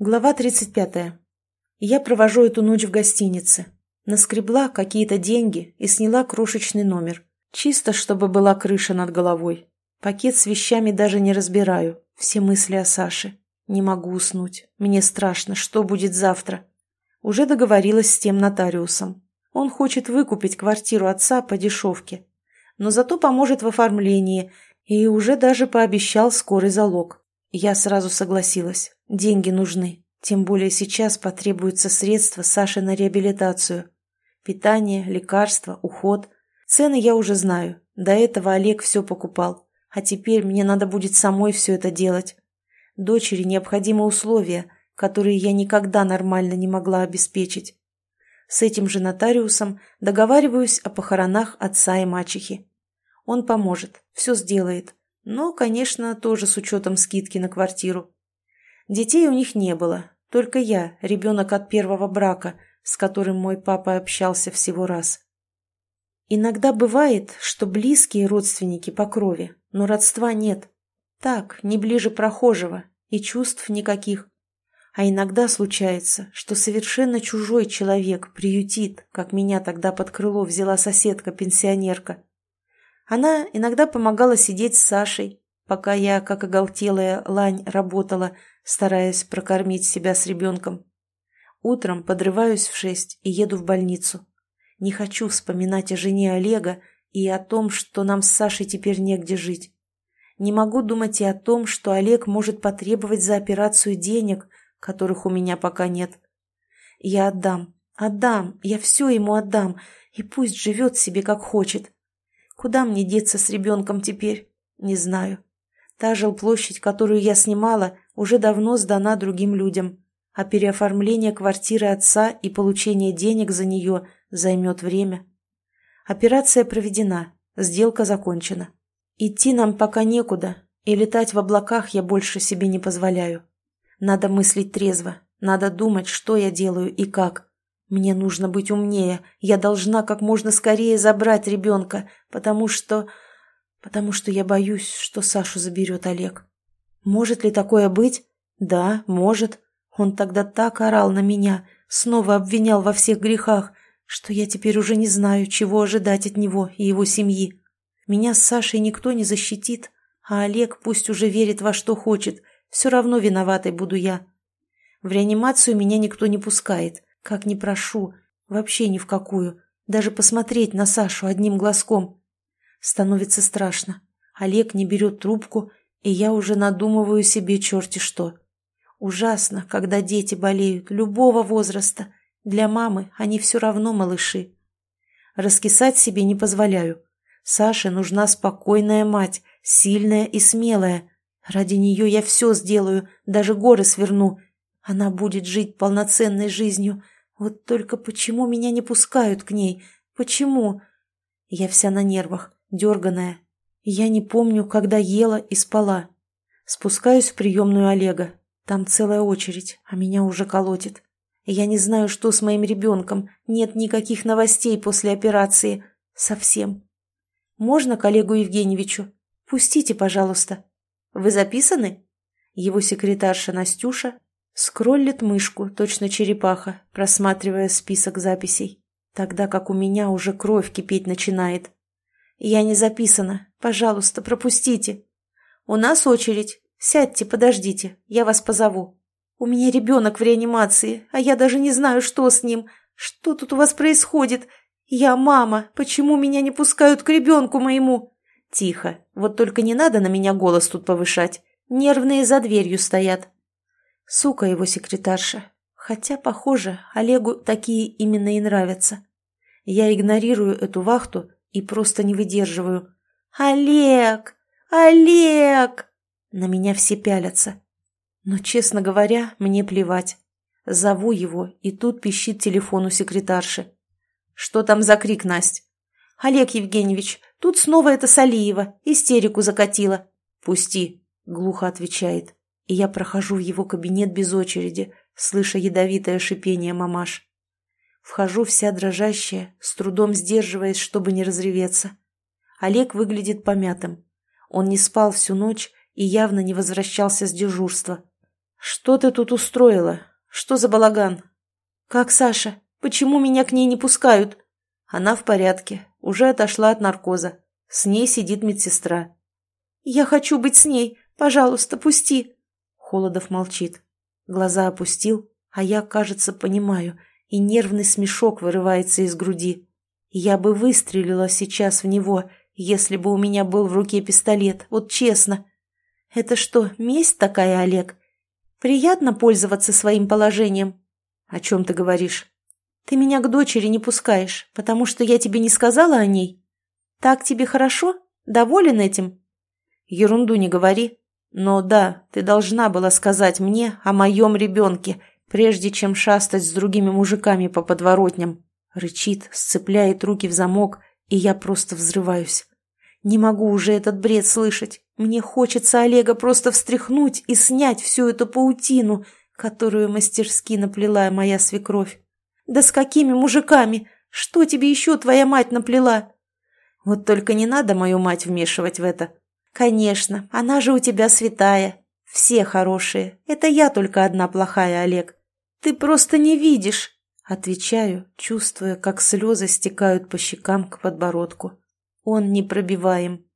Глава 35. Я провожу эту ночь в гостинице. Наскребла какие-то деньги и сняла крошечный номер. Чисто, чтобы была крыша над головой. Пакет с вещами даже не разбираю. Все мысли о Саше. Не могу уснуть. Мне страшно, что будет завтра. Уже договорилась с тем нотариусом. Он хочет выкупить квартиру отца по дешевке. Но зато поможет в оформлении и уже даже пообещал скорый залог. Я сразу согласилась. Деньги нужны. Тем более сейчас потребуются средства Саше на реабилитацию. Питание, лекарства, уход. Цены я уже знаю. До этого Олег все покупал. А теперь мне надо будет самой все это делать. Дочери необходимы условия, которые я никогда нормально не могла обеспечить. С этим же нотариусом договариваюсь о похоронах отца и мачехи. Он поможет, все сделает. Но, конечно, тоже с учетом скидки на квартиру. Детей у них не было, только я, ребенок от первого брака, с которым мой папа общался всего раз. Иногда бывает, что близкие родственники по крови, но родства нет. Так, не ближе прохожего, и чувств никаких. А иногда случается, что совершенно чужой человек приютит, как меня тогда под крыло взяла соседка-пенсионерка. Она иногда помогала сидеть с Сашей, пока я, как оголтелая лань, работала, стараясь прокормить себя с ребенком. Утром подрываюсь в шесть и еду в больницу. Не хочу вспоминать о жене Олега и о том, что нам с Сашей теперь негде жить. Не могу думать и о том, что Олег может потребовать за операцию денег, которых у меня пока нет. Я отдам, отдам, я все ему отдам, и пусть живет себе как хочет. Куда мне деться с ребенком теперь? Не знаю. Та жилплощадь, которую я снимала, уже давно сдана другим людям, а переоформление квартиры отца и получение денег за нее займет время. Операция проведена, сделка закончена. Идти нам пока некуда, и летать в облаках я больше себе не позволяю. Надо мыслить трезво, надо думать, что я делаю и как. Мне нужно быть умнее, я должна как можно скорее забрать ребенка, потому что... потому что я боюсь, что Сашу заберет Олег. Может ли такое быть? Да, может. Он тогда так орал на меня, снова обвинял во всех грехах, что я теперь уже не знаю, чего ожидать от него и его семьи. Меня с Сашей никто не защитит, а Олег пусть уже верит во что хочет, все равно виноватой буду я. В реанимацию меня никто не пускает, как не прошу, вообще ни в какую, даже посмотреть на Сашу одним глазком. Становится страшно. Олег не берет трубку, и я уже надумываю себе черти что. Ужасно, когда дети болеют, любого возраста. Для мамы они все равно малыши. Раскисать себе не позволяю. Саше нужна спокойная мать, сильная и смелая. Ради нее я все сделаю, даже горы сверну. Она будет жить полноценной жизнью. Вот только почему меня не пускают к ней? Почему? Я вся на нервах, дерганая, я не помню, когда ела и спала. Спускаюсь в приемную Олега. Там целая очередь, а меня уже колотит. Я не знаю, что с моим ребенком. Нет никаких новостей после операции. Совсем. Можно коллегу Евгеньевичу? Пустите, пожалуйста. Вы записаны? Его секретарша Настюша скроллит мышку, точно черепаха, просматривая список записей. Тогда как у меня уже кровь кипеть начинает. «Я не записана. Пожалуйста, пропустите. У нас очередь. Сядьте, подождите. Я вас позову. У меня ребенок в реанимации, а я даже не знаю, что с ним. Что тут у вас происходит? Я мама. Почему меня не пускают к ребенку моему?» «Тихо. Вот только не надо на меня голос тут повышать. Нервные за дверью стоят». Сука его секретарша. Хотя, похоже, Олегу такие именно и нравятся. Я игнорирую эту вахту и просто не выдерживаю. «Олег! Олег!» На меня все пялятся. Но, честно говоря, мне плевать. Зову его, и тут пищит телефон у секретарши. «Что там за крик, Насть?» «Олег Евгеньевич, тут снова это Салиева, истерику закатила». «Пусти», — глухо отвечает. И я прохожу в его кабинет без очереди, слыша ядовитое шипение мамаш. Вхожу вся дрожащая, с трудом сдерживаясь, чтобы не разреветься. Олег выглядит помятым. Он не спал всю ночь и явно не возвращался с дежурства. «Что ты тут устроила? Что за балаган?» «Как Саша? Почему меня к ней не пускают?» «Она в порядке, уже отошла от наркоза. С ней сидит медсестра». «Я хочу быть с ней. Пожалуйста, пусти». Холодов молчит. Глаза опустил, а я, кажется, понимаю, и нервный смешок вырывается из груди. Я бы выстрелила сейчас в него, если бы у меня был в руке пистолет, вот честно. Это что, месть такая, Олег? Приятно пользоваться своим положением. О чем ты говоришь? Ты меня к дочери не пускаешь, потому что я тебе не сказала о ней. Так тебе хорошо? Доволен этим? Ерунду не говори. Но да, ты должна была сказать мне о моем ребенке, прежде чем шастать с другими мужиками по подворотням. Рычит, сцепляет руки в замок, и я просто взрываюсь. Не могу уже этот бред слышать. Мне хочется Олега просто встряхнуть и снять всю эту паутину, которую мастерски наплела моя свекровь. Да с какими мужиками? Что тебе еще твоя мать наплела? Вот только не надо мою мать вмешивать в это. Конечно, она же у тебя святая. Все хорошие. Это я только одна плохая, Олег. Ты просто не видишь. Отвечаю, чувствуя, как слезы стекают по щекам к подбородку. Он непробиваем.